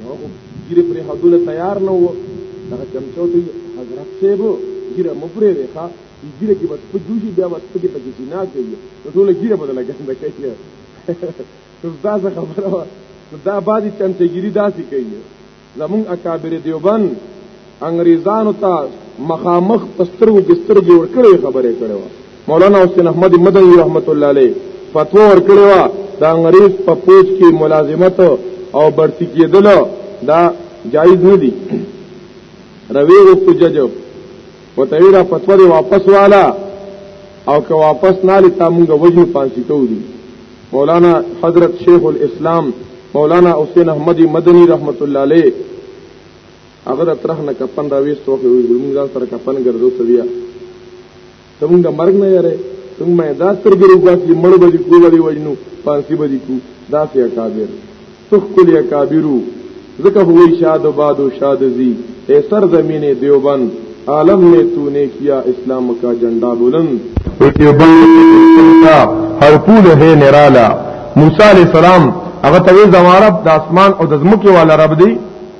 نو ګیره پرې حدول تیار نه وو دا چمچو ته حضرت صاحب ګیره مپرې وخا ګیره کې بس په جوشي بیا بس په کې پکې جنا کوي ټول ګیره بدل غنده کوي دا څه خبره دا بعضی چمچګيري داسې کوي زمون اکابر دیوبند انګريزانو ته مخامخ پسترو بسترګي ور کړې خبرې کړې و مولانا حسین احمد مدنی رحمت الله علیه فتوا ور کړې و د انګريز په پوج کې ملازمت او برتی کېدل دا جایز نه دي روي وکړو جج وته را فتوا دی واپس والا او که واپس نه لتا مونږ وجه پانسی کو دي مولانا حضرت شیخ الاسلام مولانا حسین احمدی مدنی رحمت الله علیه هغه د ترخ نه کپن راويست وخت وي زموږ ځان سره کپن ګرځو سویا ته موږ د مرګ نه یاره څنګه مې دا سترګې وګواس چې مړ به دي کو به دي وجنو پانسی به دي کو دا سي اکابر تخ کلی اکابرو ځکه هوی شاد و باد و شاد زی اے سر زمین دیوبند عالم نے تو نے کیا اسلام کا جنڈا بلند هر پول ہے نرالا موسی علیہ السلام هغه ته زمارب د اسمان او د زمکه والا رب دی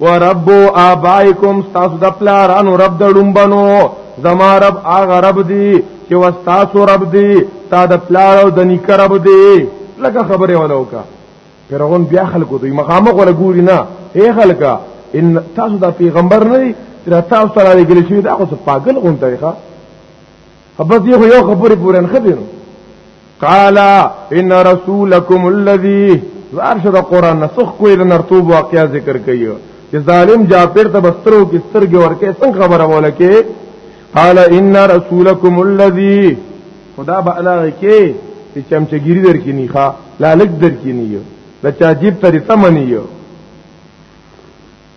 ورب آبائکم تاسو د پلارانو رب د لومبنو زما رب هغه رب دی چې واستاسو رب دی تا د پلار او د نیکه رب دی لکه خبره ولوکا فرعون بیا خلکو دوی مخامخ ولا ګوري نه اے خلکا ان تاسو د پیغمبر نه دی تاسو سره لګل شوی دا خو پاگل غونډه ښه بس یو یو خبرې پورې نه خبرو قال ان رسولکم الذی ارشد قران نسخ کوی د نرتوب واقعیا ذکر کوي چې ظالم جابر ته بسترو کې سترګې ورکه څنګه خبره وله کې قال ان رسولکم الذی خدا به علاوه کې چې چمچګيري درکې نه ښا لالک درکې نه یو د چا جیب ته تمنې یو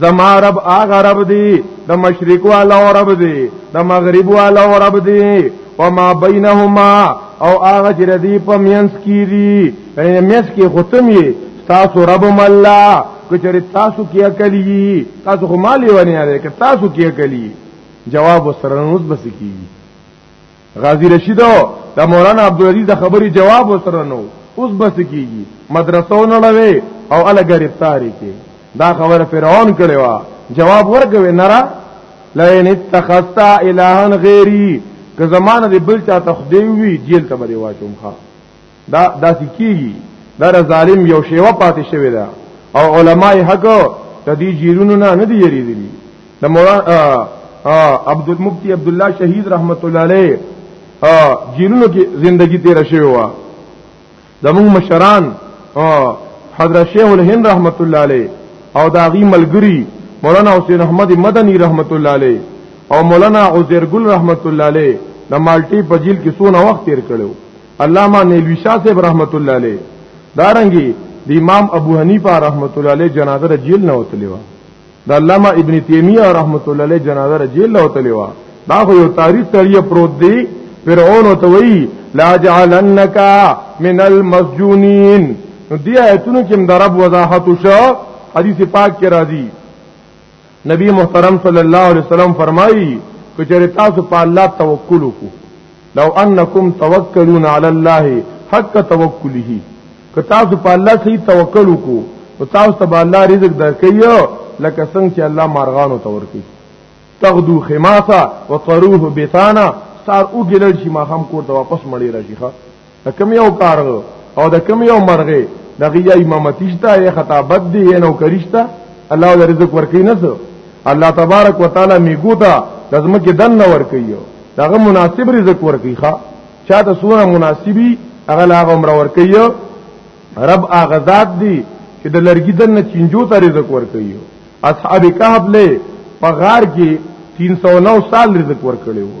زما رب آغا رب دی د مشرق والا رب دی د مغرب والا رب دی وما بینهما او آغا چې ردی په مینس کی دی یعنی مینس کې ختم یې تاسو رب ملا کچری تاسو کیا کلی تاسو خو مالی ونی اره که تاسو کیا کلی جواب سره نوز بس کی غازی رشیدو د مولانا عبدالعزیز د خبرې جواب وسره نو اوس بس کیږي مدرسو نه لوي او ال گرفتاری کې دا خبره فرعون کړي وا جواب ورکوي نرا لئن اتخذت الها غیری که زمانه دی بل چا تخدی وی جیل ته بری واچوم ښا دا داسې کیږي دا ظالم یو شیوه پاتې شوی دا او علما حق د دې جیرونو نه نه دی یریدلی د مولانا عبد المفتی عبد الله شهید رحمت الله علیه جیرونو کې زندگی تیر شوی و زمون مشران حضرت شیخ الهند رحمت الله علیه او داغي ملګری مولانا حسین احمد مدنی رحمت الله علیه او مولانا عزیر گل رحمت الله علیه د مالټي په جیل کې سونه وخت تیر کړو علامہ نیلوی شاہ صاحب رحمت الله علیه دارنګي د امام ابو حنیفه رحمت الله علیه جنازه د جیل نه وتلی و د علامه ابن تیمیه رحمت الله علیه جنازه د جیل نه وتلی و دا خو یو تاریخ تریه پروت دی فرعون ته وی لا جعلنک من المسجونین نو دی آیتونو کې د رب وضاحت شو حدیث پاک کې راځي نبی محترم صلی الله علیه وسلم فرمایي کچره تاسو په الله توکل وکړو لو انکم توکلون علی الله حق توکله که تاسو په الله صحیح توکل وکړو نو تاسو ته الله رزق درکې لکه څنګه چې الله مارغانو ته ورکي تغدو خماسا وطروه بثانا سار او ګلړ شي ما هم کور ته واپس مړی راشي ښا د کوم یو کارغه او د کوم یو مرغه دغه یا امامتی شته یا خطابت دی یا نوکریشته الله د رزق ورکی نه سو الله تبارک وتعالى میګو ته لازم کې دن نه ورکی دغه مناسب رزق ورکی ښا چاته سونه مناسبی هغه لا عمر ورکی رب هغه ذات دی چې د لرګي دن نه چینجو ته رزق ورکی اصحاب کهف له په غار کې 309 سال رزق ورکړي وو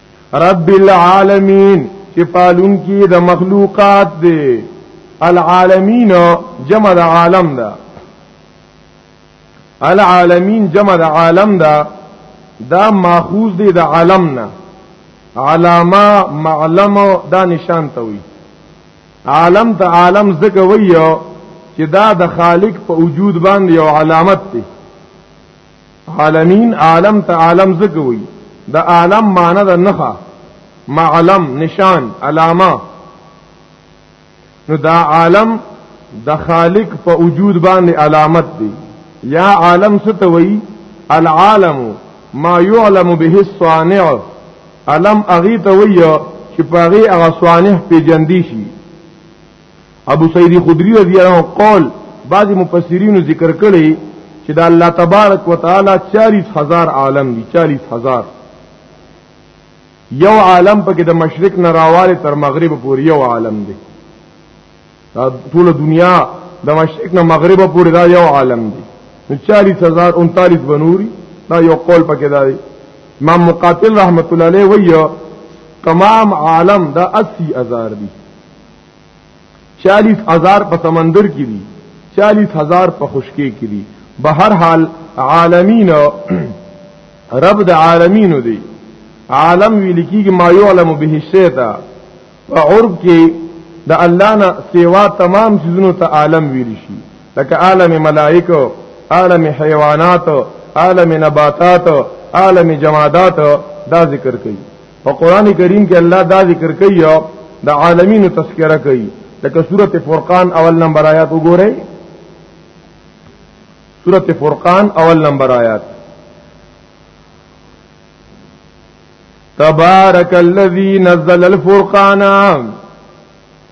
رب العالمین چې پالون کې د مخلوقات دی العالمین جمع د عالم ده العالمین جمع د عالم ده دا ماخوذ دی د عالم نه علامه معلم دا نشان ته وي عالم ته عالم زکه ویو چې دا د خالق په وجود باندې یو علامت دی عالمین عالم ته عالم زګوي د عالم معنی د نخا معلم نشان علامه نو دا عالم د خالق په وجود باندې علامت دی یا عالم ستوي العالم ما يعلم به الصانع علم اغي توي چې پاغي هغه صانع پیجندي شي ابو سعید خدری رضی الله عنه قول بعضی مفسرین ذکر کړي چې دا الله تبارک وتعالى 40000 عالم دي 40000 یو عالم پکې د مشرق نه راواله تر مغرب پورې یو عالم دی دا ټول دنیا د مشرق نه مغرب پورې دا یو عالم دی نو 40000 39 بنوري دا یو قول پکې دا دی امام مقاتل رحمت الله علیه ویو تمام عالم دا 80000 دی چالیس هزار په سمندر کې دي چالیس هزار په خشکی کې دي به هر حال عالمین رب د عالمین دی عالم ویل کیږي ما یعلم به الشیء تا په عرب کې د الله نه سیوا تمام سيزونو ته عالم ویل شي لکه عالم ملائکه عالم حیوانات عالم نباتات عالم جمادات دا ذکر کوي په قران کریم کې الله دا ذکر کوي او د عالمین تذکرہ کوي لکه سوره فرقان اول نمبر آیات وګورئ سوره فرقان اول نمبر آیات تبارک الذی نزل الفرقان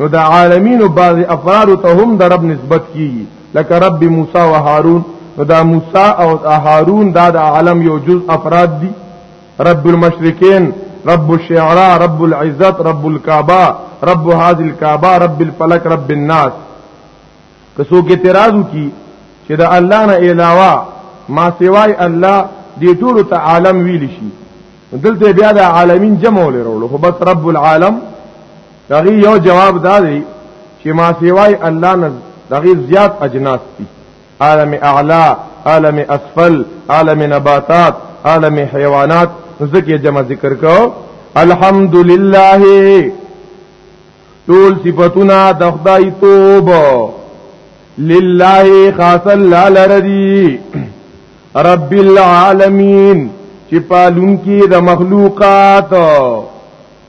نو د عالمین او بعض افراد ته هم د رب نسبت کیږي لکه رب موسی او هارون نو دا موسی او هارون دا د عالم یو جز افراد دي رب المشرکین رب الشعراء رب العزت رب الكعبه رب هذه الكعبه رب الفلك رب الناس که څوک اعتراض وکي چې د الله نه علاوه ما سوای الله دې ټول ته عالم ویل شي دلته بیا د عالمین جمع ولرولو خو بس رب العالم دغه یو جواب دا دی چې ما سیوای الله نه دغه زیات اجناس دي عالم اعلا عالم اسفل عالم نباتات عالم حیوانات ذکر جمع ذکر کو الحمدلله ټول صفاتنا د خدای توب لله خاص الله لردی رب العالمین چې پالون کې د مخلوقات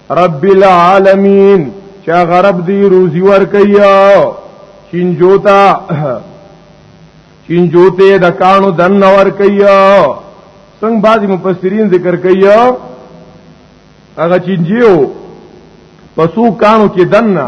رب العالمین چا غرب دی روزی ور کیا چینجوتا چینجوته د کانو دن ور کیا څنګه بعضی مفسرین ذکر کیا هغه چینجیو پسو کانو کې دنه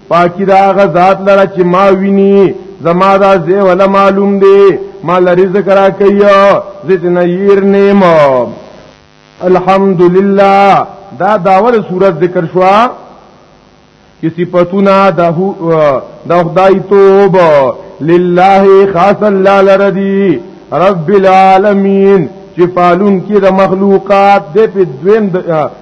پاکی دا هغه ذات لره چې ما ویني زما دا زی ولا معلوم دی ما لرزق را کوي زت نیر نیم الحمدلله دا داول صورت ذکر شوا چې صفاتونه د د خدای توب لله خاص الله لردی رب العالمین چې پالون کې د مخلوقات د په دویم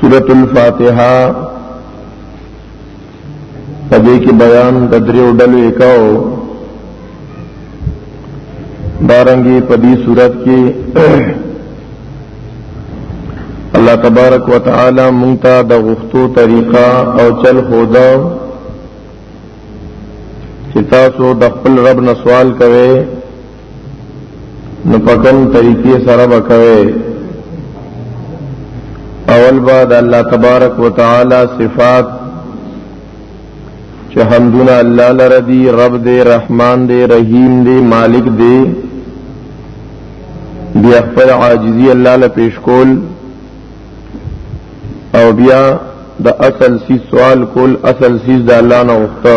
سورۃ الفاتحه پدې کې بیان د دریو ډلو یکاو دارنګي پدې صورت کې الله تبارک وتعالى مونږ ته د غفتو طریقه او چل خودا چې تاسو د خپل رب نه سوال کوئ نو پکم طریقې سره وکوي اول با د الله تبارک وتعالى صفات چې حمدنا الله لره دی رب دی رحمان دی رحیم دی مالک دی بیا خپل عاجزی الله له پیش کول او بیا د اصل سی سوال کول اصل سی د الله نه وخته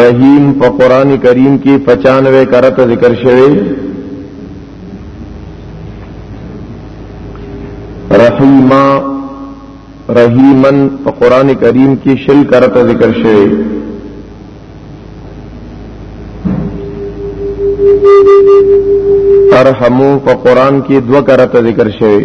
رحیم په قران کریم کې 95 کرته ذکر شوی رحیما رحیمن په قران کریم کې شل کرته ذکر شوی ارحمو په قران کې دو کرته ذکر شوی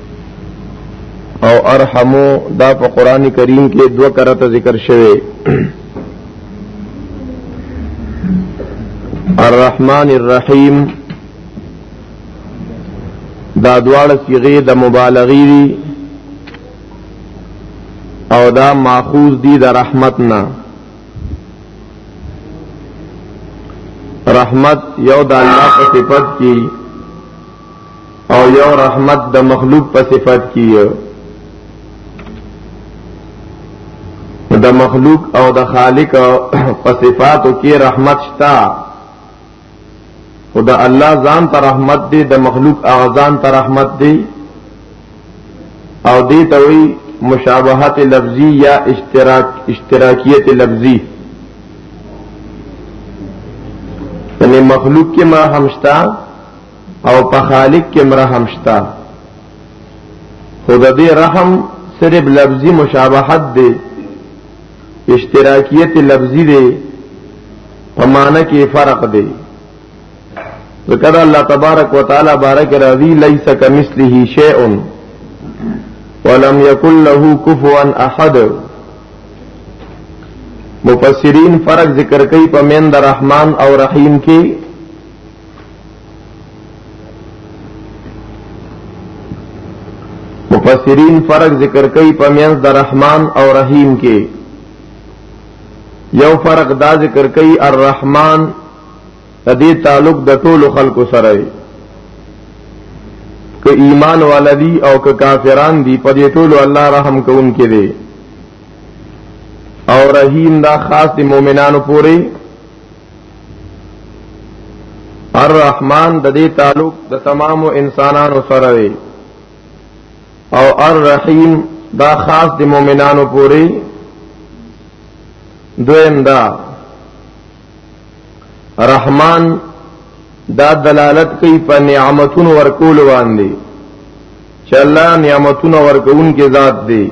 او ارحمو دا په قران کریم کې دوه کرته ذکر شوی الرحمن الرحیم دا دواړه صيغه د مبالغې دي او دا ماخوذ دي د رحمت نه رحمت یو د الله په صفت کې او یو رحمت د مخلوق په صفت کې د مخلوق او د خالق په صفاتو کې رحمت شتا خدا الله ځان ته رحمت دی د مخلوق اغزان ته رحمت دی او دې ته وی مشابهت لفظی یا اشتراک اشتراکیت لفظی یعنی مخلوق کې ما همشتا او په خالق کې مرحم شتا خود دې رحم صرف لفظي مشابهت دی اشتراکیت لفظي دی په معنی کې فرق دی ذکر الله تبارک وتعالى بارک راضی ليس كمثله شيء ولم يكن له كفوا احد مفسرین فرق ذکر کوي په مند رحمان او رحیم کې مفسرین فرق ذکر کوي په میانس د رحمان او رحیم کې یو فرق دا ذکر کوي الرحمن د دې تعلق د ټولو خلکو سره دی که ایمان والدی او که کافران دي په دې ټولو الله رحم کوونکې دی او رحیم دا خاص د مؤمنانو پورې الرحمن د دې تعلق د تمام انسانانو سره وي او الرحیم دا خاص د مؤمنانو پوری دویم دا رحمان دا دلالت کوي په نعمتونو ورکول باندې چې الله نعمتونه ورکون کې ذات دی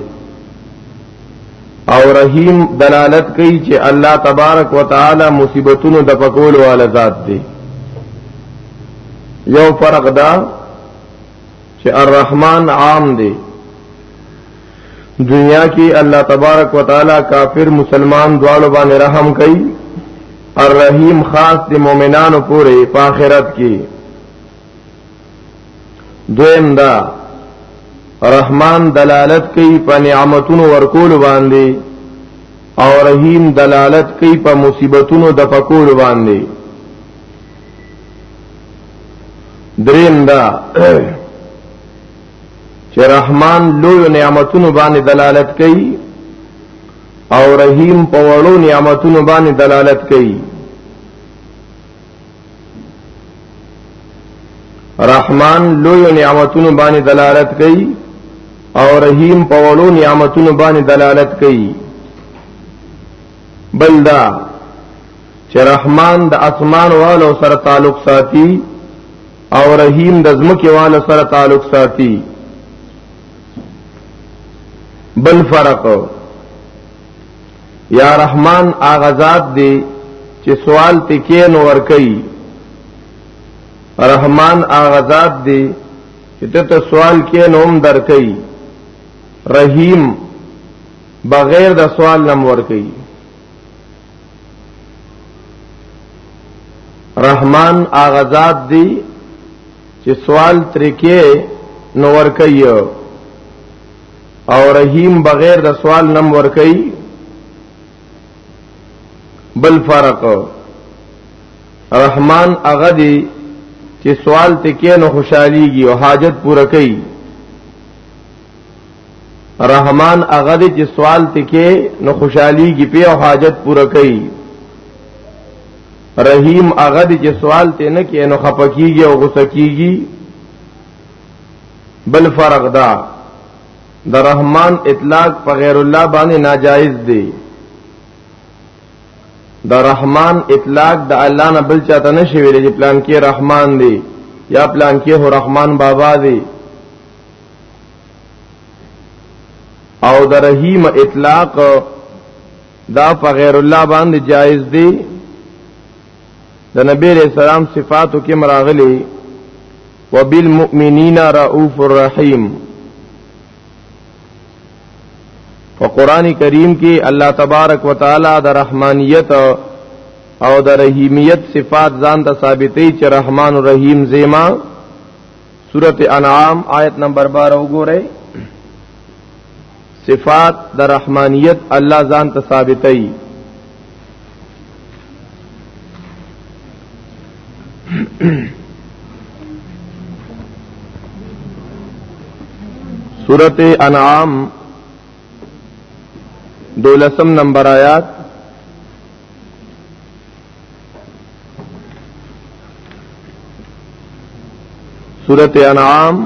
او رحیم دلالت کوي چې الله تبارک وتعالي مصیبتونو د پکول والا ذات دی یو فرق دا چې الرحمن عام دی دنیا کې الله تبارک وتعالي کافر مسلمان دواړو باندې رحم کوي الرحیم خاص د مؤمنانو پورې په آخرت کې دویم دا رحمان دلالت کوي په نعمتونو ورکول باندې او رحیم دلالت کوي په مصیبتونو د پکول باندې دریم دا چې رحمان لوی نعمتونو باندې دلالت کوي او رحیم په وړو نعمتونو باندې دلالت کوي رحمان لوی نعمتونو باندې دلالت کوي او رحیم په وړو نعمتونو باندې دلالت کوي بلدا چې رحمان د اسمان والو سره تعلق ساتي او رحیم د زمکه والو سره تعلق ساتي بل فرق یا رحمان هغه ذات دی چې سوال تکې نو ور کوي رحمان هغه ذات دی چې ته سوال کې نو هم در کوي رحیم بغیر د سوال نم ور کوي رحمان هغه ذات دی چې سوال ترکه نو ور کوي او رحیم بغیر د سوال نم ور کوي بل فرق رحمان هغه دی چې سوال ته کې نو خوشحاليږي او حاجت پوره کوي رحمان هغه دی چې سوال ته کې نو خوشحاليږي په او حاجت پوره کوي رحیم هغه دی چې سوال ته نه کې نو خپکیږي او غوسه کیږي بل فرق دا د رحمان اطلاق په غیر الله باندې ناجایز دی د رحمان اطلاق د الله نه بل چاته نشي ویل چې پلان کې رحمان دی یا پلان کې هو رحمان بابا دی او د رحیم اطلاق دا په غیر الله باندې جایز دی د نبی رسول الله صفاتو کې مراغلي وبالمؤمنین رؤوف الرحیم په قران کریم کې الله تبارک وتعالى د رحمانیت او د رحیمیت صفات ځان ته ثابتې چې رحمان الرحیم زیما سورته انعام آیت نمبر 12 وګورئ صفات د رحمانیت الله ځان ته ثابتای سورت انعام دولسم نمبر آیات سورت انعام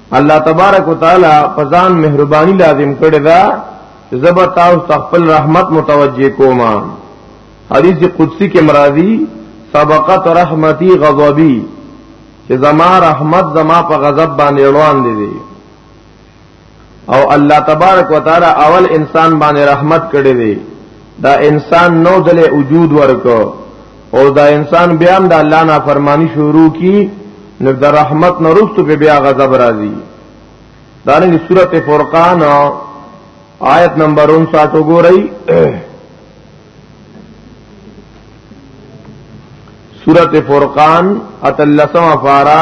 الله تبارک وتعالى پزان مهرباني لازم کړی دا زبر تاسو تخپل رحمت متوجه کوما حدیث قدسی کې مرادی سبقت رحمتي غضبي چې زما رحمت زما په غضب باندې روان دي دي او الله تبارک وتعالى اول انسان باندې رحمت کړی دی دا انسان نو دل وجود ورکو او دا انسان بیا هم د الله نه فرمانی شروع کی نو د رحمت نه رستو په بیا غضب راځي دا نه سورته فرقان آیت نمبر 59 وګورئ سورته فرقان اتلسم فارا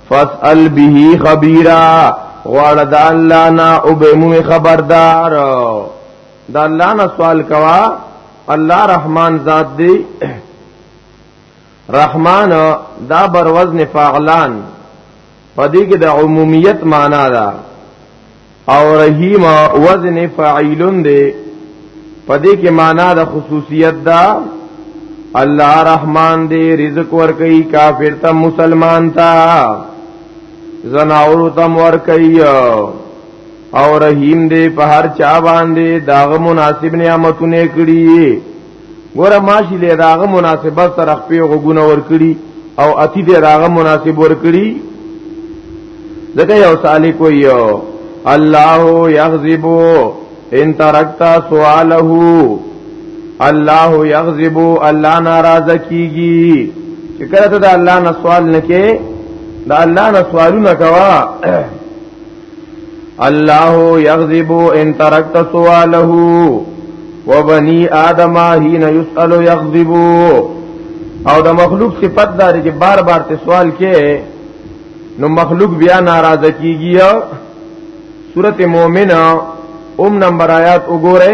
فاسأل به خبيرا غواړه د الله نه او به مو خبردار د الله نه سوال کوا الله رحمان ذات دی رحمان دا بر وزن فاعلان پدې کې د عمومیت معنا ده او رحیم وزن فاعلون دی پدې کې معنا د خصوصیت دا الله رحمان دی رزق ور کوي کافر ته مسلمان تا زناور تم ور کوي او رحیم دی په هر چا باندې داغه مناسب نعمتونه کړی ګوره ماشي له داغه مناسبت سره خپې غوګونه ور کړی او اتی دې داغه مناسب ور کړی ځکه یو سالی کوي یو الله یغضب ان ترکت سواله الله یغضب الله ناراض کیږي چې کله ته د الله نه سوال نکې د الله نه سوالونه کوا الله يغضب ان تركت سواله وبني ادم حين يسال يغضب او د مخلوق صفت دار چې بار بار ته سوال کې نو مخلوق بیا ناراضه کیږي سورت مومن ام نمبر آیات وګوره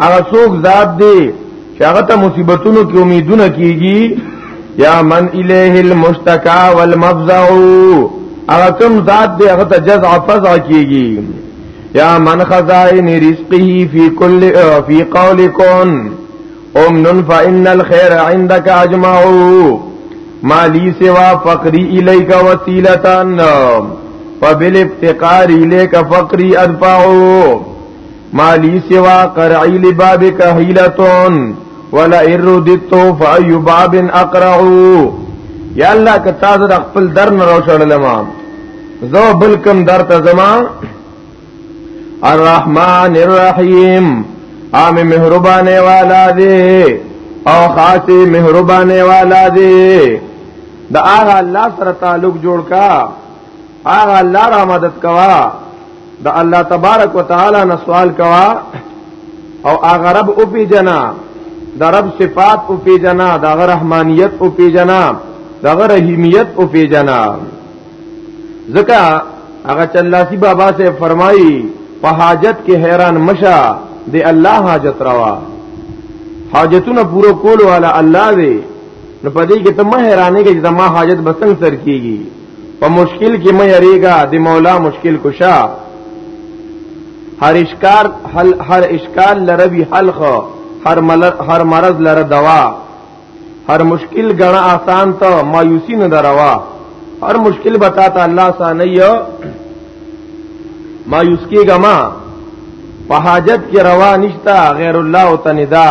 هغه څوک ذات دی چې هغه ته مصیبتونو کې امیدونه کیږي یا من الیه المشتکا والمفزع هغه کوم ذات دی هغه ته جزع فزع کیږي یا من خزائن رزقه فی کل فی قول کن امن فإن الخير عندك اجمعو مالی سوا فقری الیک وسیلتان فبالافتقار الیک فقری ادفعو مالی سوا قرعی لبابک حیلتون ولا اردتو فای باب اقرعو یا الله که تاسو د خپل در نه روشړل ما زو بلکم در ته زما الرحمن الرحیم عام مهربانه والا دی او خاصی مهربانه والا دی دا هغه الله سره تعلق جوړ کا هغه الله را مدد کوا د الله تبارک وتعالى نه سوال کوا او هغه رب او پی جنا د رب صفات او پی جنا د رحمانیت او پی جنا د رحیمیت او پی جنا ځکه هغه چلاسی بابا سے فرمایي په حاجت کې حیران مشا دی الله حاجت روا حاجتونه پورو کول والا الله دی نو پدې کې ته مه حیرانې کې چې ما حاجت بسنګ سر کیږي په مشکل کې مې یریګا د مولا مشکل کشا هر اشکار حل هر اشکال لربي حل خو هر ملر هر مرض لره دوا هر مشکل غنا آسان ته مایوسی نه دروا هر مشکل بتا ته الله سانه یو مایوس کیګه ما په حاجت کې روا نشتا غیر الله او تندا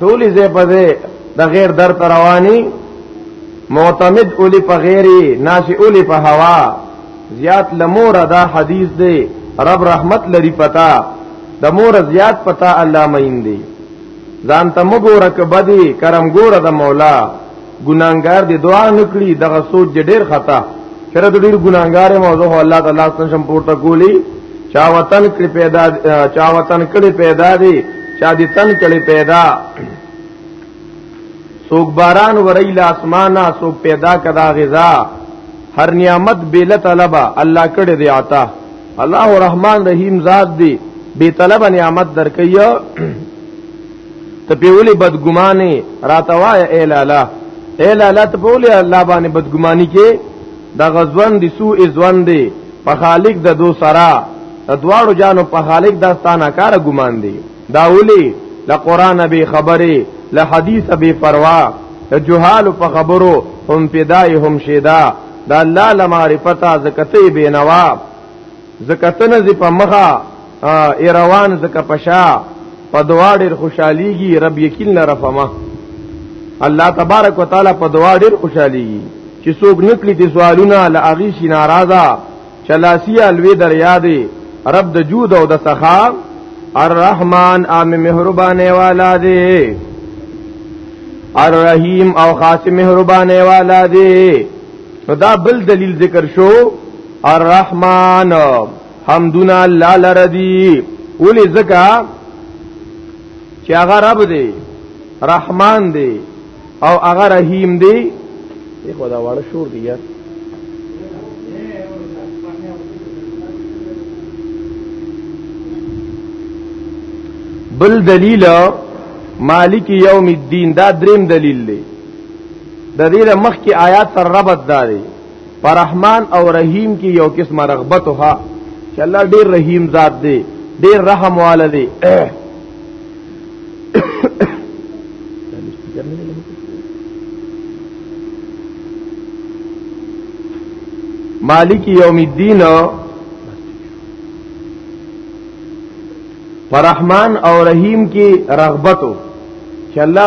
ټولې زې په دې د غیر در رواني معتمد اولی په غیری ناشی اولی په هوا زیات لمور دا حدیث دی رب رحمت لري پتا د مور زیات پتا الله مین دی ځان ته مګوره کبدی کرم ګوره د مولا ګناګار دی دعا نکړي دغه سوچ ډېر خطا چر د ډېر ګناګار موضوع الله تعالی څخه سم پورته کولی چا وطن کړي پیدا چا وطن کړي پیدا دی چا دې تن کړي پیدا سوک باران وریل اسمانه سوک پیدا کدا غذا هر نعمت بیل طلبا الله کړي دی عطا الله رحمان رحیم ذات دی بے طلب نعمت درکیا ته په ولي بدګمانه راتوای اے لالا اے لالا ته په ولي الله باندې بدګماني کې د غزوان دي سو ازوان دي په خالق د دو سرا د دواړو جانو په خالق داستانه کار ګمان دي دا ولي له قران به خبره له حدیث به پروا د جهال په خبرو هم پیدای هم شیدا دا الله لمعرفتا زکته بینوا زکتنه زی په مخه ای روان زکه پشا په دعا ډیر خوشحاليږي رب یقین لره فما الله تبارک وتعالى په دعا ډیر خوشحاليږي چې څوک نکړي دي سوالونه لاغي شي ناراضه چلاسی الوی دریا دی رب د جود او د سخا الرحمن عام مهربانه والا دی الرحیم او خاص مهربانه والا دی نو دا بل دلیل ذکر شو الرحمن حمدنا الله لردی ولی زکا چې هغه رب دی رحمان دی او هغه رحیم دی یو دا واړه شور دی یار بل دلیل مالک یوم الدین دا دریم دلیل دی د دې د مخ کې آیات سره ربط داري پر رحمان او رحیم کې یو قسمه رغبت وها چې الله ډیر رحیم ذات دی ډیر رحم والا دی مالک یوم الدین پر رحمان او رحیم کې رغبت چې الله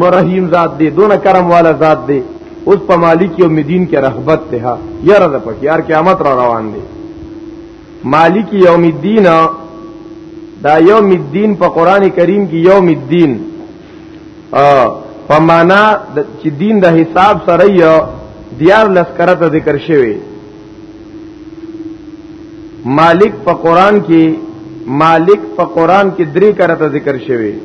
مرحیم ذات دی دون کرم والا ذات دی اوس په مالک یوم الدین کې رغبت ته یاره د پکې یار قیامت را روان دی مالک یوم الدین دا یوم الدین په قران کریم کې یوم الدین په معنا چې دین د حساب سره یو دیار لسکرته ذکر شوی مالک په قران کې مالک په قران کې درې کرته ذکر شوی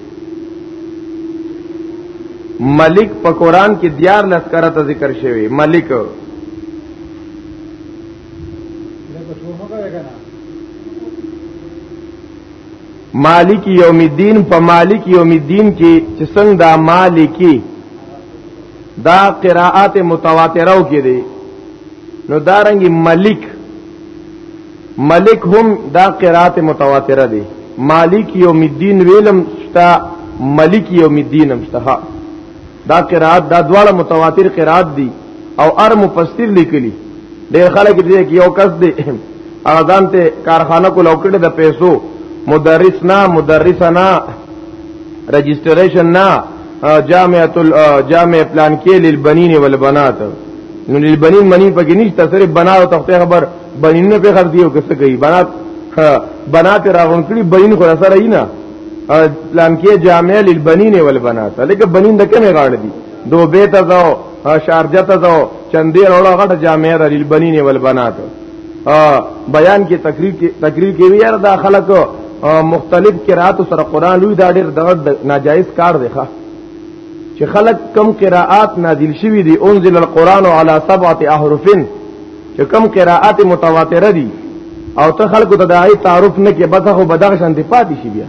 ملک په قران کې دیار لسکرته ذکر شوی ملک مالک یوم الدین په مالک یوم الدین کې چې څنګه دا مالکی دا قراءات متواتره کې دي نو دارنګي ملک ملک هم دا قراءات متواتره دي مالک یوم الدین ویلم شتا ملک یوم الدین هم شتا دا قرات دا دواړه متواتر قرات دي او ار مفسر لیکلي ډېر خلک دې کې یو کس دی اذان ته کارخانه کو لوکړه د پیسو مدرس نه مدرس نه رجسٹریشن نه جامعۃ الجامع پلان کې للبنین والبنات نو للبنین منی پکې نشته صرف بنا او تخته خبر بنین په خرج دیو کس کوي بنات بنات راغون کړي بنین خو سره نه پلان کې جامع للبنین والبنات لکه بنین د کومه غاړه دي دوبه ته ځاو شارجه ته ځاو چندې وروړه غټه جامع د للبنین والبنات بیان کې تقریر کې تقریر کې ویار دا خلک مختلف قرات سره قران لوی دا ډېر دغه ناجایز کار دی ښا چې خلک کم قرات نازل شوی دی انزل القرآن علی سبعه احرفن چې کم قراءات متواتره دي او ته خلکو ته دای تعارف نه کې بس خو بدغه شان دی پاتې شي بیا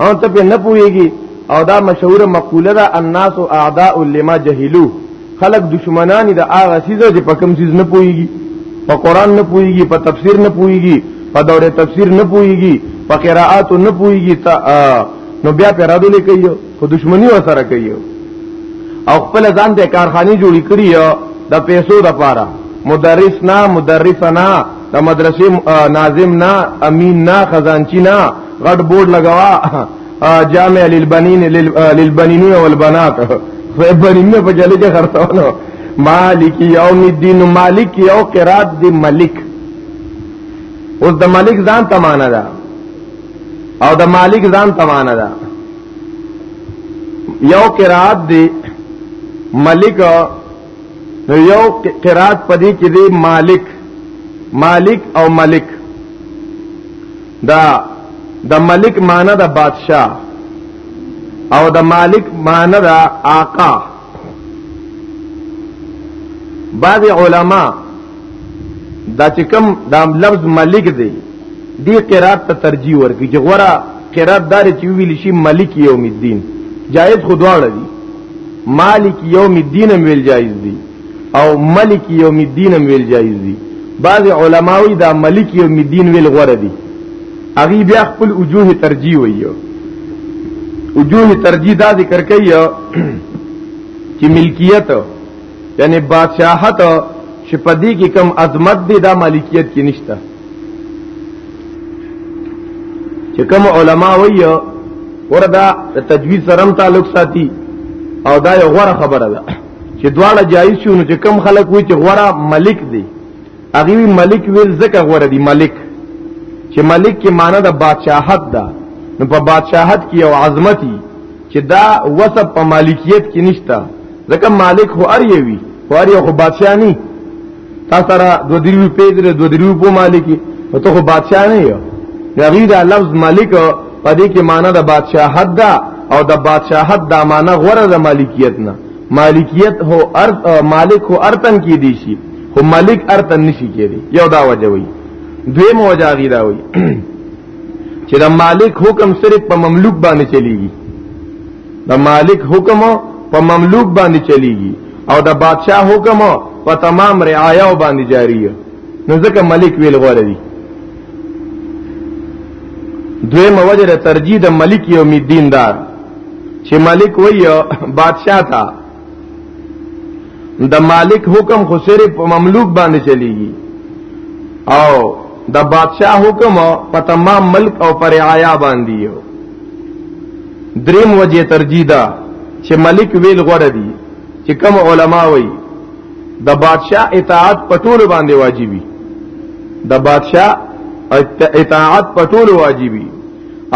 او ته په نه پويږي او دا مشهور مقوله ده الناس اعداء لما جهلوا خلق دشمنان د هغه سیز چې په کوم سیز نه پويږي په قران نه پويږي په تفسیر نه پويږي په دوره تفسیر نه پويږي په قراءات نه پويږي ته نو بیا پر رد لیکي خو دشمنی و سره کوي او خپل ځان ته کارخانه جوړی کړی د پیسو د پاره مدرس نه مدرس نه د مدرسې ناظم نه امین نه خزانچی نه غټ بورډ لگاوا جامع للبنین للبنین والبنات فبنین په جلې کې خرڅونه مالک یوم الدین مالک یو قرات دی ملک اوس د ملک ځان ته معنا ده او د مالک ځان تمانه ده یو قرات دی ملک نو یو قرات پدې کې دی مالک مالک او ملک دا د ملک معنی د بادشاه او د مالک معنی د آقا بعض علما دا چې کوم دا لفظ ملک دی دی قرات ته ترجیح ورکړي چې غورا قرات دار چې ویل شي ملک یوم الدین جائز خو دواړه دي مالک یوم الدین هم ویل جائز دي او ملک یوم الدین هم ویل جائز دي بعض علماوی دا ملک یوم الدین ویل غوړه دي هغه بیا خپل وجوه ترجیح ویو وجوه ترجیح دا ذکر کوي چې ملکیت یعنی بادشاہت چې پدې کې کم عظمت دی دا مالکیت کې نشته چې کوم علما وایي وردا تجوید سره تعلق ساتي او دا یو غوړه خبره ده چې دواړه جایز شونه چې کم خلک وي چې غوړه ملک دی هغه وی ملک ویل زکه غوړه دی ملک چې ملک کې معنی د بادشاہت ده نو په بادشاہت کې یو عظمتي چې دا وصف په مالکیت کې نشته ځکه مالک هو ار یوي هو ار یو خو بادشاہ نه تا سره دو دریو پیج لري دو دریو په مالکی او ته خو بادشاہ نه یو غیر دا لفظ مالک په دې کې معنی د بادشاہت ده او د بادشاہت دا معنی غوړه د مالکیت نه مالکیت هو ارض مالک هو ارتن کې دي شي خو ملک ارتن نشي کېدی یو دا وجه وي دوی موجه غی دا وي چې د مالک حکم صرف په مملوک باندې چلیږي د مالک حکم په مملوک باندې چلیږي او د بادشاہ حکم په تمام رعایا باندې جاری دی نو ځکه ملک ویل غوړه دي دوی موجه ترجیح د ملک یوم الدین دار چې ملک وایو بادشاہ ته د مالک حکم خو صرف په مملوک باندې چلیږي او د بادشاہ حکم په تمام ملک او پر آیا باندې یو دریم وجه ترجیدا چې ملک ویل غوړه دي چې کوم علما وایي د بادشاہ اطاعت پټول باندې واجبي د بادشاہ اطاعت پټول واجبي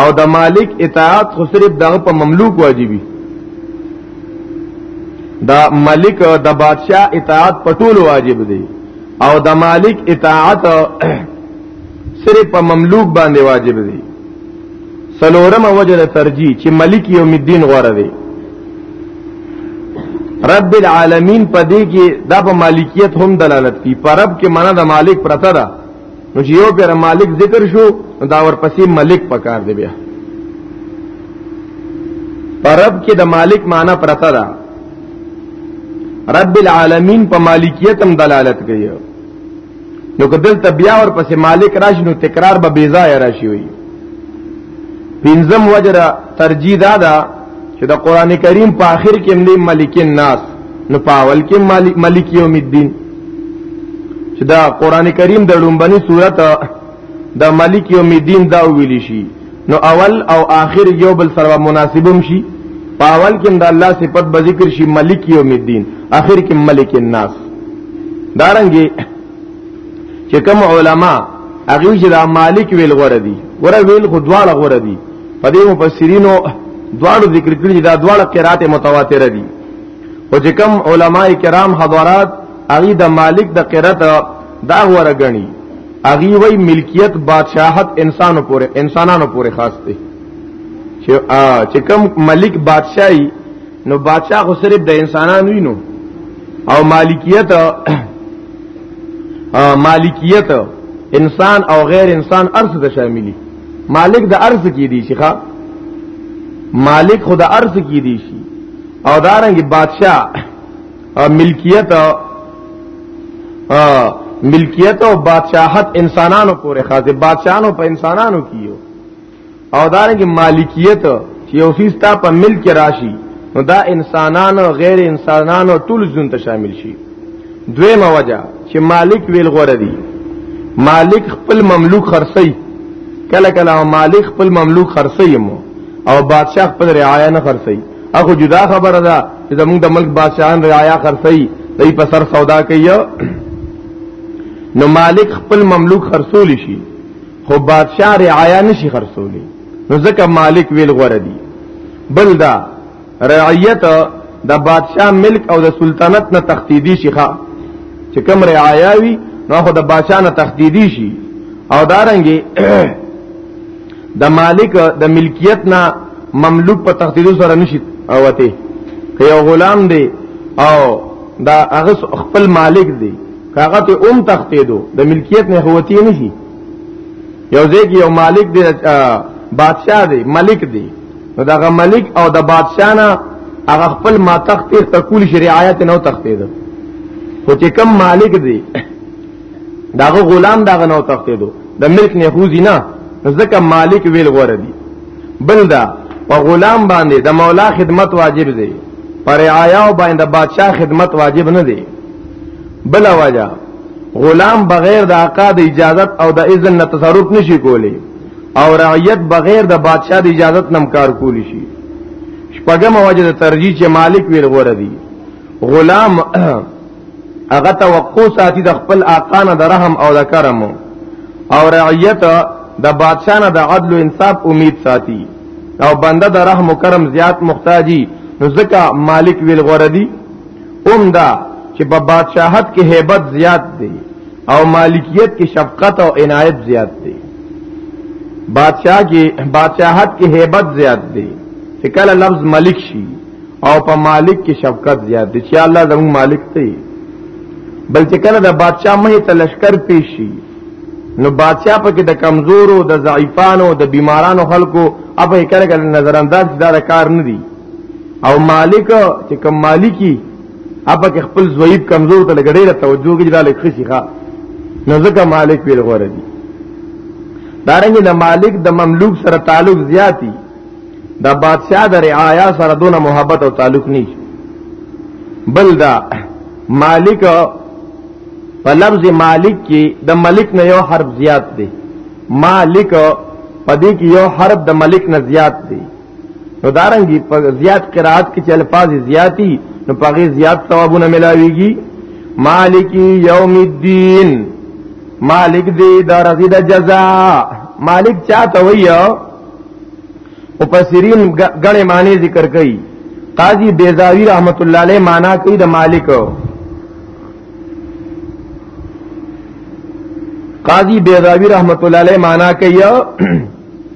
او د مالک اطاعت خو صرف دغه په مملوک واجبي دا ملک د بادشاہ اطاعت پټول واجب دی او د مالک اطاعت صرف په مملوک باندې واجب دی سلورم وجه د ترجیح چې ملک یوم الدین غوړه دی رب العالمین په دې کې دا په مالکیت هم دلالت کوي پر رب کې معنا د مالک پرته ده نو چې یو پیر مالک ذکر شو دا ورپسې ملک پکار دی بیا پرب کې د مالک معنی پرته ده رب العالمین په مالکیت هم دلالت کوي نو کدل ته بیا ور پسې مالک راشي نو تکرار به بیزا راشي وي پنځم وجره ترجیح دا ده چې د قران کریم په آخر کې هم دی ملک الناس نو په اول کې مالک ملک یوم الدین چې دا قران کریم د لومبني صورت د ملک یوم الدین دا ویل شي نو اول او آخر یو بل سره مناسبم شي په اول کې د الله صفت به ذکر شي ملک یوم الدین آخر کې ملک الناس دارنګي چې کوم علما هغه چې دا مالک ویل غوړه دي غوړه ویل خو دواړه غوړه دي په دې مفسرینو دواړو ذکر کړی دا دواړه قرات متواتر دي او چې کوم علما کرام حضرات اغي د مالک د قرات دا غوړه غني اغي وی ملکیت بادشاہت انسانو پورې انسانانو پورې خاص دی چې چې کوم ملک بادشاہي نو بادشاہ خو صرف د انسانانو وینو او مالکیت مالکیت انسان او غیر انسان ارث ته شاملي مالک د ارض کې دی شي ښا مالک خود ارض کې دی شي او دارنګ بادشاہ او ملکیت او ملکیت او بادشاہت انسانانو پورې خاصه بادشاہانو په انسانانو کیو او دارنګ مالکیت چې یو څه تا په ملک راشي نو دا انسانانو غیر انسانانو ټول ژوند ته شامل شي دویمه وجه چې مالک ویل غوړه دي مالک خپل مملوک خرڅي کله کله مالک خپل مملوک خرڅي مو او بادشاہ خپل رعایا نه خرڅي اخو جدا خبره ده چې زموږ د ملک بادشاہان رعایا خرڅي دای په سر سودا کوي نو مالک خپل مملوک خرڅول شي خو بادشاہ رعایا نشي خرڅولي نو ځکه مالک ویل غوړه دي بل دا رعیت د بادشاہ ملک او د سلطنت نه تختیدی شي ښا چې کوم رعایا وي نو خو د بادشاہ نه تختیدی شي او دارنګي د مالک د ملکیت نه مملوک په تختیدو سره نشي اوته که یو غلام دی او دا هغه خپل مالک دی کاغه ته اوم تختیدو د ملکیت نه هوتی نشي یو ځای کې یو مالک دی بادشاہ دی ملک دی نو دغه ملک او د بادشاہ نه هغه خپل ما تخت ته کول شي رعایت نه تختید خو چې کم مالک دی داغه غلام داغه نه تختیدو د ملک نه خوځي نه ځکه مالک ویل غوړه دی بل دا په غلام باندې د مولا خدمت واجب دی پر آیا او باندې بادشاہ خدمت واجب نه دی بل وجہ غلام بغیر د آقا د اجازت او د اذن نه تصرف نشي کولی او رعیت بغیر د بادشاہ د اجازت نم کار کولی شي شپږم وجه د ترجیح چې مالک ویل غوړه دي غلام هغه توقع ساتي د خپل آقا نه د رحم او د کرم او رعیت د بادشاہ نه د عدل او انصاف امید ساتي او بنده د رحم او کرم زیات محتاجي نو ځکه مالک ویل غوړه دي اوم دا چې په بادشاہت کې hebat زیات دی او مالکیت کې شفقت او عنایت زیات دی بادشاہ کې بادشاہت کې hebat زیات دی چې کله لفظ ملک شي او په مالک کې شفقت زیات دی چې الله زموږ مالک دی بل چې کله د بادشاہ مه ته لشکر پیشي نو بادشاہ په کې د کمزورو د ضعیفانو د بیمارانو خلکو اپه کله کله نظر انداز دا کار نه دی او مالک چې کم مالکی اپا کې خپل زویب کمزور ته لګړې له توجه کې جلا لکه شي ښا نو ځکه مالک ویل غوړه دي دارنګ د مالک د مملوک سره تعلق زیاتی د بادشاہ د رعایا سره دونه محبت او تعلق نشي بل دا مالک په لفظ مالک کې د ملک نه یو حرف زیات دی مالک په دې کې یو حرف د ملک نه زیات دی نو دارنګي په زیات قرات کې چې الفاظ زیاتی نو پاغه زیات ثوابونه ملاويږي مالک یوم الدین مالک دی د رضی د جزاء مالک چاته ویو او پسرین غړې معنی ذکر کړي قاضی بیزاوی رحمت الله علیه معنا کوي د مالک قاضی بیزاوی رحمت الله علیه معنا کوي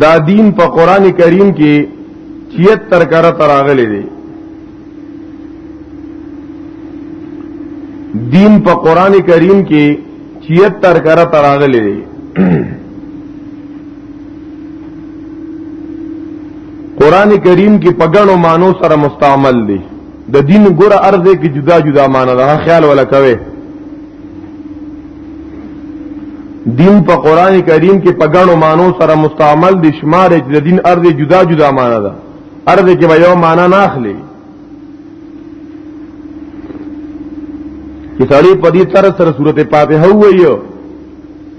دا دین په قران کریم کې 76 کرا تراغلي دي دین په قران کریم کې 76 کرا تراغلي دي قران کریم کې پګړو مانو سره مستعمل دي د دین ګور ارزه کې جدا جدا معنی ده خیال ولا کوي دین په قران کریم کې په غاڼو مانو سره مستعمل دي شمار د دین ارزه جدا جدا معنی ده ارزه کې به یو معنی نه اخلي چې سړی په دې تر سره سورته فاتحه وایو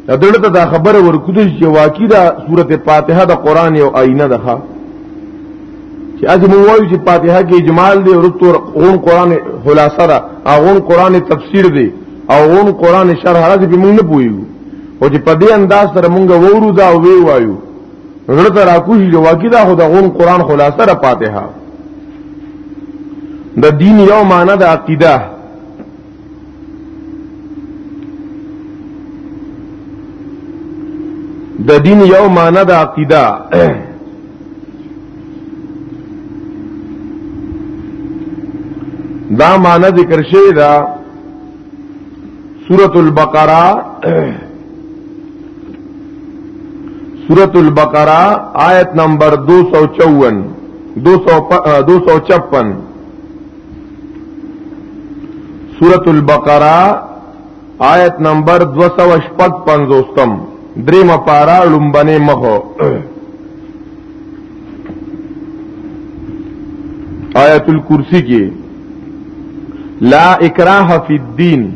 دغه ته دا خبره ورکوده چې واقعي دا سورته فاتحه د قران یو آینه ده چې اځ مو وایو چې فاتحه کې اجمال دی ورته اون قران خلاصه ده اون قران تفسیر دی او اون قران شرح راځي په موږ نه پويو او چې په دې انداز سره موږ وورو دا وی وایو زړه ته راکوشي چې واقعي دا خو د غون قران خلاصه را فاتحه د دین یو معنی د عقیده د دین یو معنی د عقیده دا معنی ذکر شوی دا سورۃ البقرہ سورۃ البقرہ آیت نمبر 254 256 سورة البقرہ آیت نمبر 255 دریم پارا لومبنه مخه آیت الکرسی کې لا اکراه فی الدین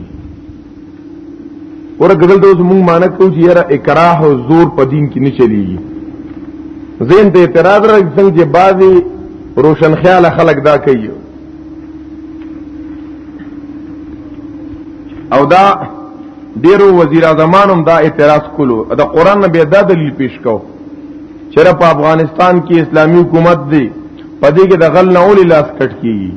ورګه دلته اوس موږ معنی کوو چې یاره اکراه او زور په دین کې نه چلیږي زین ته اعتراض راځي څنګه چې بعضي روشن خیال خلک دا کوي او دا ډیرو وزیر اعظمانم دا اعتراض کولو دا قران نه به دا دلیل پیش کو چیرې په افغانستان کې اسلامی حکومت دی پدې کې د غل نه اول لاس کټ کیږي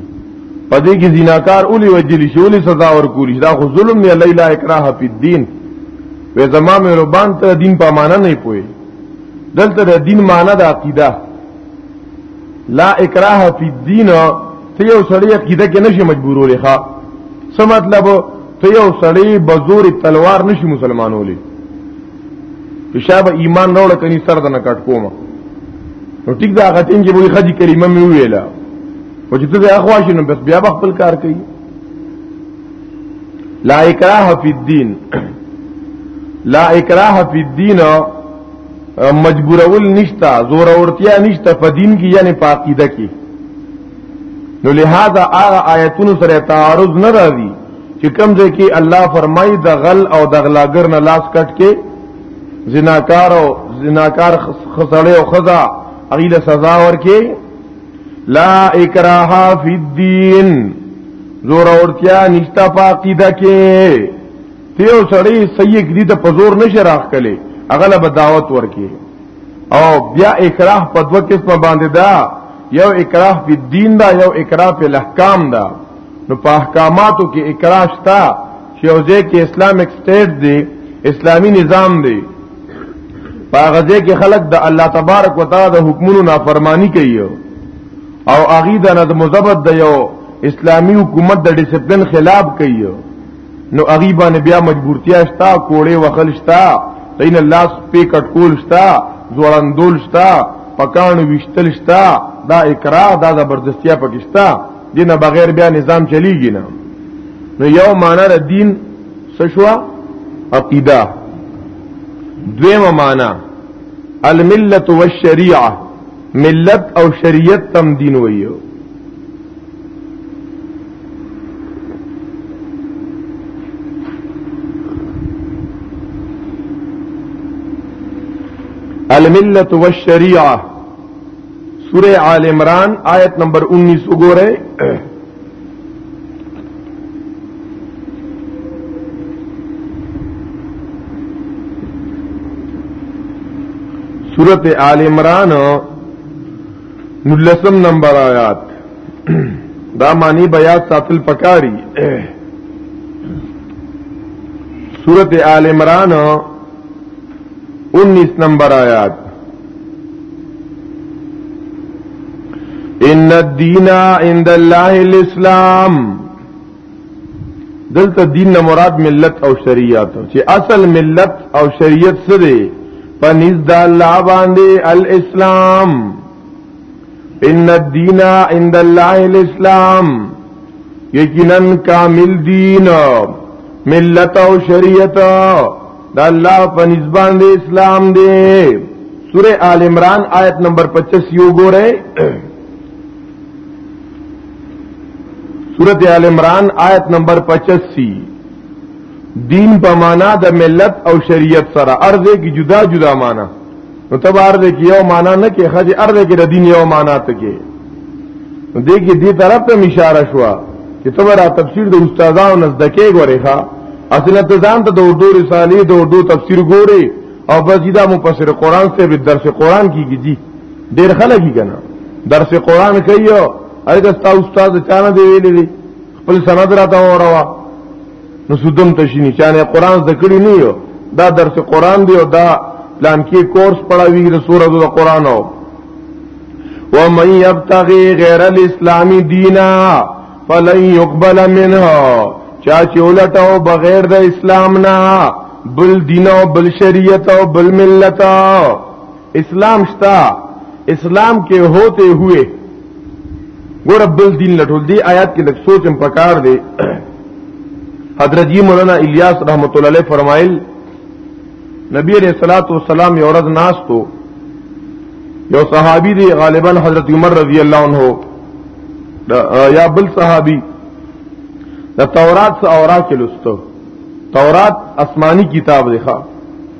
پدې کې زیناکار اولی وجلی شي اولی سزا ورکول شي دا خو ظلم نه الله لا اکراه فی الدین وې زما مې ربان ته دین په معنا نه پوي دلته د دین معنا د عقیده لا اکراه فی الدین ته یو سړی عقیده کې نشي مجبورولې ښا څه مطلب ته یو سړی بزور تلوار نشي مسلمانولې چې شابه ایمان راوړ کني سر د نه کټ کوم نو ټیک دا غتین چې وې خدي کریمه مې ویلا او چې ته اخواشي نو بس بیا خپل کار کوي لا اکراه فی الدین لا اکراه فی الدین مجبورول نشتا زور اورتیا نشتا په دین کې یعنی په عقیده کې نو لہذا هغه آیتونو سره تعارض نه راځي چې کوم ځای کې الله فرمایي د غل او د غلاګر نه لاس کټ کې زناکار او زناکار خسړې او خزا اغیله سزا ورکې لا اکراه فی الدین زور اورتیا نشتا پاقیده کې تیو سړی سید دې ته پزور نشه راخ کله اغله به دعوت ورکې او بیا اکراه په دوه قسمه باندې دا یو اکراه په دین دا یو اکراه په احکام دا نو په احکاماتو کې اقرار شته چې یو ځای کې اسلامیک سټیټ دی اسلامی نظام دی په هغه ځای کې خلک د الله تبارک وتعالى د حکمونو نافرمانی کوي او هغه د نظم ضبط د یو اسلامی حکومت د ډیسپلین خلاف کوي نو هغه باندې بیا مجبورتیا شته کوړې وخل شته دین الله په کټکول شته زوړندول شته پکانو وشتل شته دا اقرار دا زبردستیا پکشتا دینه بغیر بیا نظام چلیږي نه نو یو معنا د دین سشوا عقیده دویمه معنا الملت والشریعه ملت او شریعت تم دین ویو الملت والشریعه سورہ آل عمران آیت نمبر 19 وګورئ سورت آل عمران نلسم نمبر آیات دا معنی بیات ساتل پکاری سورت آل عمران 19 نمبر آیات ان الدین عند الله الاسلام دلته دین نه مراد ملت او شریعت چې اصل ملت او شریعت څه دی پنځ د الله باندې الاسلام ان الدین عند الله الاسلام یقینا کامل دین ملت او شریعت د الله په نسبان دی اسلام دی سوره آل عمران آیت نمبر 25 یو ګوره سوره آل عمران آیت نمبر 85 دین په معنا د ملت او شریعت سره ارزه کی جدا جدا معنا نو تبار دې کې یو معنا نه کې خځه ار دې کې د دین یو معنا ته کې نو دې کې دې طرف ته اشاره شو چې تبره تفسیر د استادانو نزد کې غوري ښا اصله ته ځان ته د اردو رسالې د اردو تفسیر ګوري او بزیدا مفسر قران ته به درس قران کیږي جی ډیر خلک یې کنه درس قران کوي او هغه استاد چانه دی ویلي خپل سند راته اوروا نو سودم تشینی چانه قران ذکرې نه یو دا درس قران دی او دا پلان کې کورس پڑھاوی د سورۃ القرآن او ومن یبتغي غیر الاسلام دینا فلن يقبل منه چا چې ولټاو بغیر د اسلام نه بل دین او بل شریعت او بل ملت اسلام شتا اسلام کې هوته ہوئے ګور بل دین لټول دی آیات کې لږ سوچ هم پکار دی حضرت جی مولانا الیاس رحمت الله علیه فرمایل نبی علیہ الصلوۃ والسلام یو ورځ ناس تو یو صحابي دی غالبا حضرت عمر رضی الله عنه یا بل صحابي د تورات سره اورا کې لستو تورات آسمانی کتاب دی ښا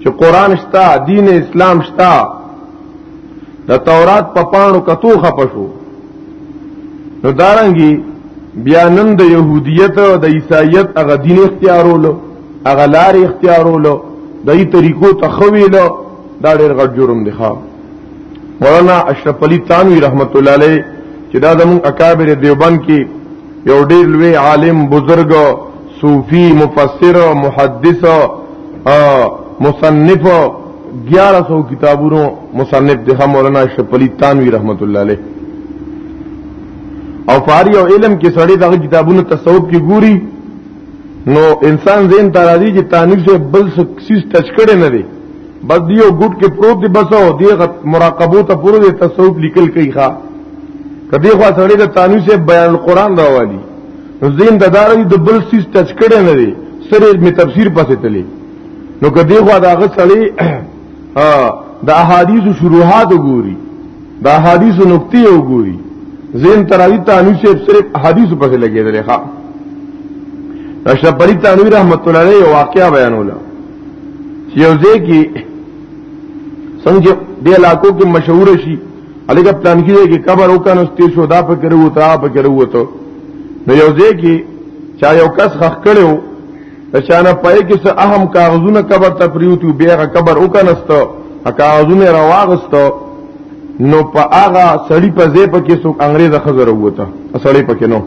چې قران شتا دین اسلام شتا د تورات په پاڼو کتو خپشو نو دارنګي بیا نن د يهودیت او د عیسایت هغه دین اختیارولو هغه لار اختیارولو د ای طریقو تخویلو دا ډېر غټ جرم دی ښا مولانا اشرف علي تانوی رحمت الله علیه چې دا زمون اکابر دیوبند کې یو ډیر لوی عالم بزرګ صوفي مفسر محدث مصنف 1100 کتابونو مصنف د مولانا اشرف علي تانوي رحمت الله علیه او فاری او علم کې سړی دغه کتابونو تصوف کې ګوري نو انسان زین ترازی چې تانوی سے بل سکسیس ټچ کړي نه دی بس دیو ګډ کې پروت دی بس او دی مراقبو ته پروت دی تصوف لیکل کوي ښا کدی خو سره د تانوی سے بیان القرآن راوالي زین د داري د بل سیس ټچ کړي نه دی سره می تفسیر پسې تللی نو کدی خو دا غسړي د احادیث شروحات وګوري د احادیث نقطې وګوري زین تراوی تانوی سے صرف احادیث پسې لګیدل ښا اشرف پری تانوی رحمت الله علیه واقعا بیانولا یو ځکه څنګه د علاقو کې مشهور شي الګ پلان کې کې قبر وکانو ستې شو دا په کړو وتا په کړو وته نو یو ځکه چا یو کس خخ کړو پښانه پای کې څه اهم کاغذونه قبر ته پریوتو بیا قبر وکانسته کاغذونه راواغسته نو په هغه سړی په ځای پکې څوک انګريز خزر وته سړی پکې نو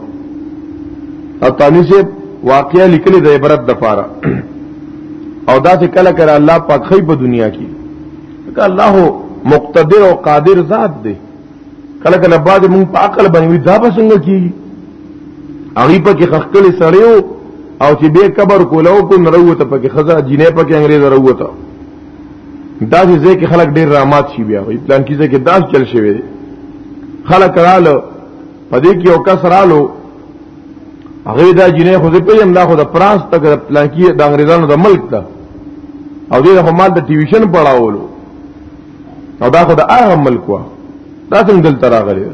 او تانیسه واقعیا لیکلي د عبرت د پاره او دا چې کله کله الله پاک خی په دنیا کې که الله مقتدر او قادر ذات دی کله کله بعد مونږ په عقل باندې دا به څنګه کیږي هغه په کې خخکل سړیو او چې به قبر کولو کو نروته په کې خزا جینې په کې انګريز وروته دا چې ځکه خلک ډیر رامات شي بیا وي پلان کې ځکه داس چل شوی خلک رااله پدې کې او کس رالو هغه دا جنې خو دې پېم دا خو د فرانس تک د پلانکی د انګريزانو د ملک ته او دې خو مال د ټیویشن پړاولو او دا خو د هغه ملک وا دا څنګه دلته راغلی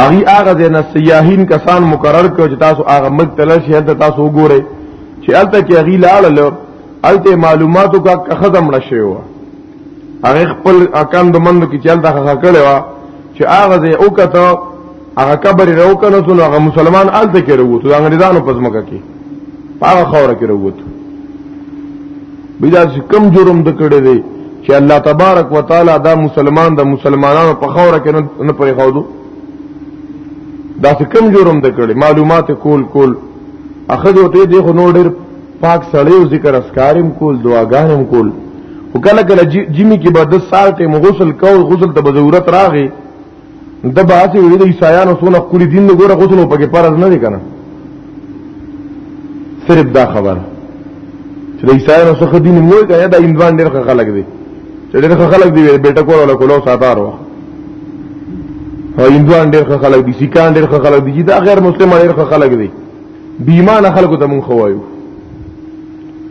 هغه هغه د سیاحین کسان مقرر کړ چې تاسو هغه ملک تل شي هلته تاسو وګورئ چې هلته کې هغه لاړل هلته معلوماتو کا خدم نشوي هغه خپل اکان د مند کې چل دغه کړي وا چې هغه زه او کته هغه قبر راو کنه څو هغه مسلمان آلته کې وروته د انګریزانو په ځمکه کې هغه خوره کې وروته بیا چې کم جرم د کړي دی چې الله تبارک وتعالي دا مسلمان د مسلمانانو په خوره کې نه پرې خاودو دا څه کم جرم د کړي معلومات کول کول اخذ وته دی خو نو ډېر پاک سړی او ذکر اسکارم کول دعاګانم کول او کله کله جمی کې به د سال ټیم غسل کو غسل ته به ضرورت راغی د باسي وی د عیسایانو سونه کلی دین نه ګوره غسل په کې فرض نه دی کنه صرف دا خبر چې د عیسایانو څخه دین نه وای کنه دا ایندوان ډېر خلک دی چې ډېر خلک دی بیٹا کول ولا کولو ساتارو او ایندوان ډېر خلک دي سکان ډېر خلک دي دا غیر مسلمان ډېر خلک دي بیمانه خلکو ته مونږ خوایو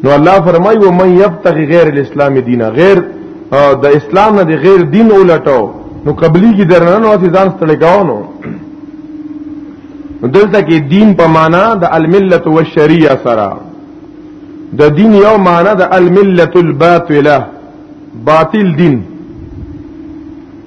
نو الله فرمایي و من یبتغي غیر الاسلام دینا غیر د اسلام نه دی غیر دین ولټاو نو قبلی کی درنه نو اسی ځان ستړي کاو نو دلته کې دین په معنا د الملت و شریعه سره د دین یو معنا د الملت الباطله باطل دین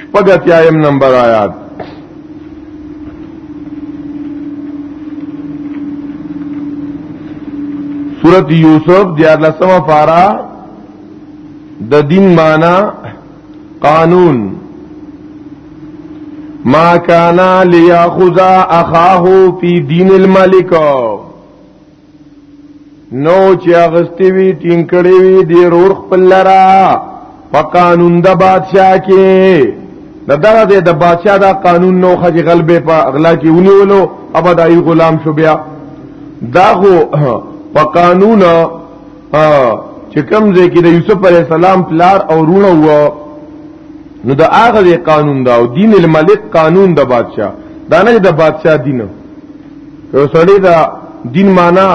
شپږت یایم نمبر آیات سورت یوسف دیار لسمه فارا د دین معنا قانون ما کانا لیاخذا اخاه فی دین الملک نو چې اغستی وی ټینګ کړی وی دی رور خپل لرا په قانون د بادشاہ کې د دغه د بادشاہ دا قانون نو خج غلبه په اغلا کې ونیولو ابدای غلام شو بیا دا خو په قانون چې کوم ځای کې د یوسف علی السلام پلار او رونه و نو دا هغه قانون دا او دین الملک قانون د بادشاہ دا نه د بادشاہ دینه یو سړی دا دین معنا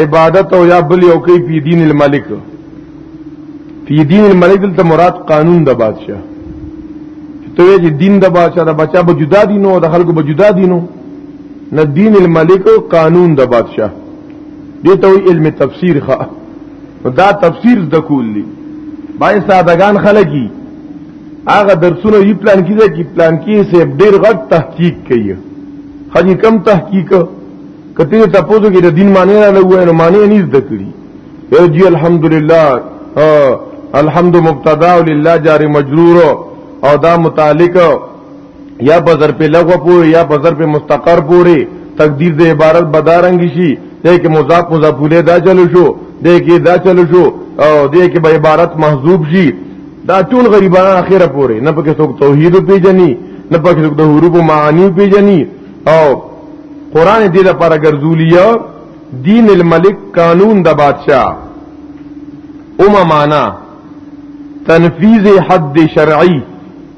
عبادت او یا بل یو کوي په دین الملک په دین الملک دلته مراد قانون د بادشاہ ته چې دین د بادشاہ د بچا به جدا دینو د خلکو به جدا دینو نه دین الملک قانون د بادشاہ دې ته علم تفسیر ښه دا تفسیر د کول دي بای سادهګان خلګي هغه درسونه یې پلان کیږي چې پلان کې سه ډیر غټ تحقیق کوي حجی کم تحقیق کته ته پوزو کې د دین معنی نه لګو نو معنی نه زده کړی یو جی الحمدلله الحمد مبتدا لله جاری مجرور او دا متعلق یا په ظرف لغو پورې یا په ظرف مستقر پورې تقدیر د عبارت بدارنګ شي دې کې مضاف مضاف له دا چلو شو دې کې دا چلو شو او دې کې به عبارت محذوب شي دا ټول غریبان اخره پورې نه پکې څوک توحید پیژني نه پکې څوک د حروف معنی پیژني او قران دې لپاره ګرځولیا دین الملک قانون د بادشاہ اومه معنا تنفیذ حد شرعی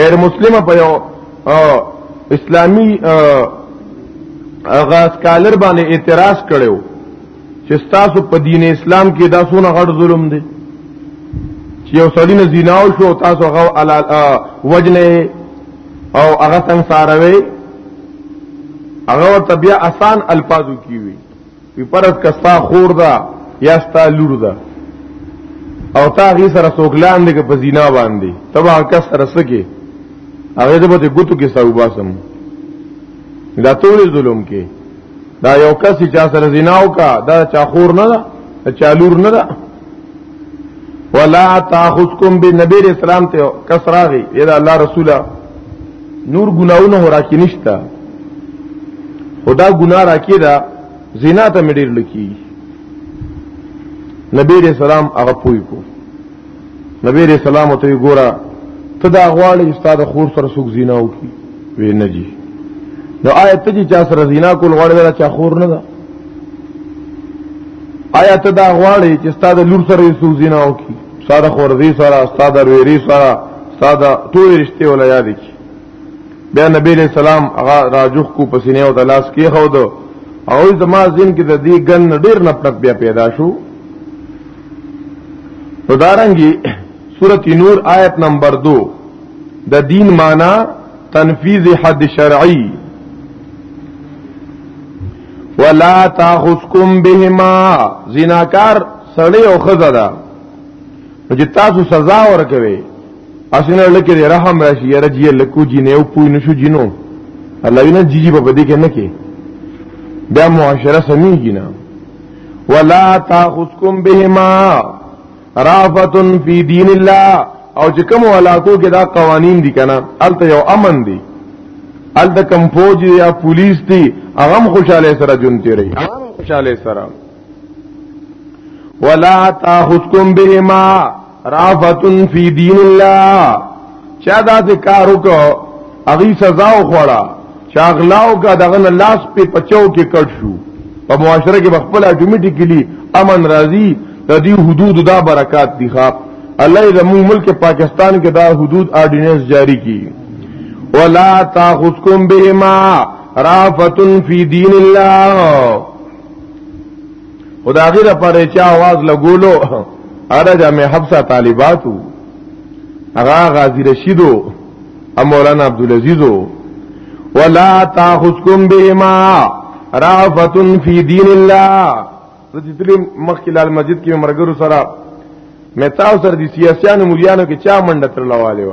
غیر مسلم په یو اسلامی هغه سکالر باندې اعتراض کړو چې تاسو په دین اسلام کې دا سونه غړ ظلم دی چې یو سړی نه زیناو شو تاسو هغه وجنه او هغه څنګه ساروي هغه ته بیا آسان الفاظو کیوي وی پرس کستا خور دا یا ستا لور دا او تا غي سره سوکلان دې کې په زینا باندې تبا کس سره سکه هغه دې به ګوتو کې ساو باسم دا ټول ظلم کې دا یو کس چې سره زینا وکا دا چا خور نه دا چا لور نه دا ولا تاخذکم بنبی اسلام ته کسراغي اذا الله رسوله نور ګناونه هورا کې نشتا خدا ګنا را کې دا زنا ته مډیر لکی نبی رسول سلام هغه پوي کو نبی رسول سلام ته ګورا ته دا غواړي استاد خور سره سوق زنا وکي وې نه جی نو آیت چې چا سره زنا کول غواړي دا چا خور نه ده آیا ته دا غواړي چې استاد لور سره یې سوزینه وکي استاد خورزي سره استاد ویری سره استاد ټول رشته ولا یاد کی بیا نبی علیہ السلام هغه راجخ کو پسینه او تلاش کې خو دو او زما زین کې د دې ګن ډیر نفرت بیا پیدا شو نو دارنګي سورۃ نور آیت نمبر 2 د دین معنی تنفیذ حد شرعی ولا تاخذکم بهما زناکار سړی او خزه ده چې تاسو سزا ورکوي اسنه لکه دی رحم راشي یره جی لکو جی نه او پوی نشو جنو الله وینا جی جی په دې کې نه کې دا معاشره سمېږي نه ولا تاخذکم بهما رافتن فی دین الله او چې کوم علاقو کې دا قوانین دي کنه الته یو امن دي الته کم فوج یا پولیس دي هغه خوشاله سره جون تیری هغه خوشاله سره ولا تاخذکم بهما رافتن فی دین الله چا دا څه کار وکړ هغه سزا وخوړه چا غلاو کا دغه لاس په پچاو کې کټ شو په معاشره کې خپل اټومیټیکلی امن راځي د دې حدود دا برکات دي ښا الله دې موږ ملک پاکستان کې دا حدود آرډیننس جاری کړي ولا تاخذکم بهما رافتن فی دین الله خدا غیر پر چا आवाज لګولو اره جامع حبسه طالباتو اغا غازی رشیدو ام مولانا عبدالعزیزو ولا تاخذکم بهما رافت فی دین الله د دې تلم مخکې لال مسجد کې مرګرو سره مې تاسو سره د سیاسيانو مليانو کې چا منډه تر لواله و